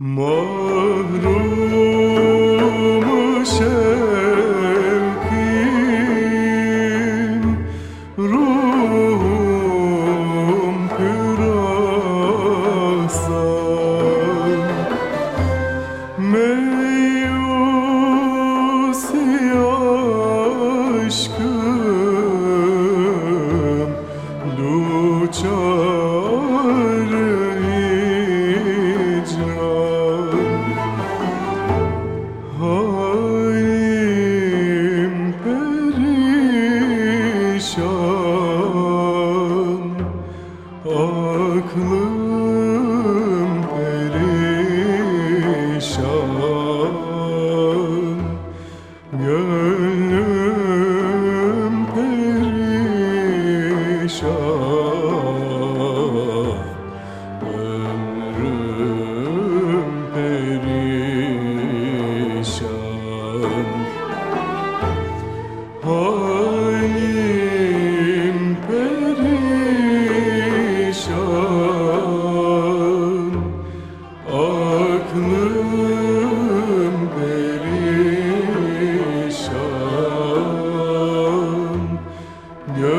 Mahrum şevkin ruhum pürasan Meyusi aşkım duçar Aklım perişan. Gönlüm perişan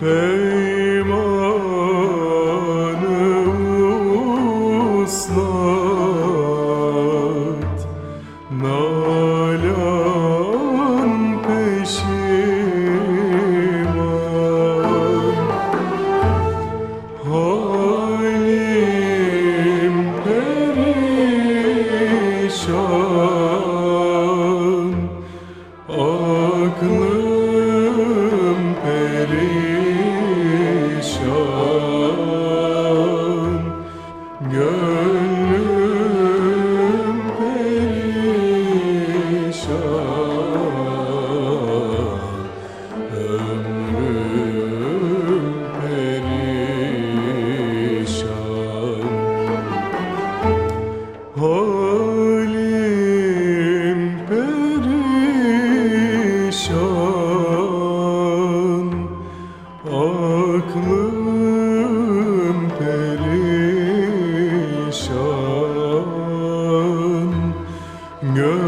Peymanı uslat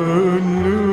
Gönlüm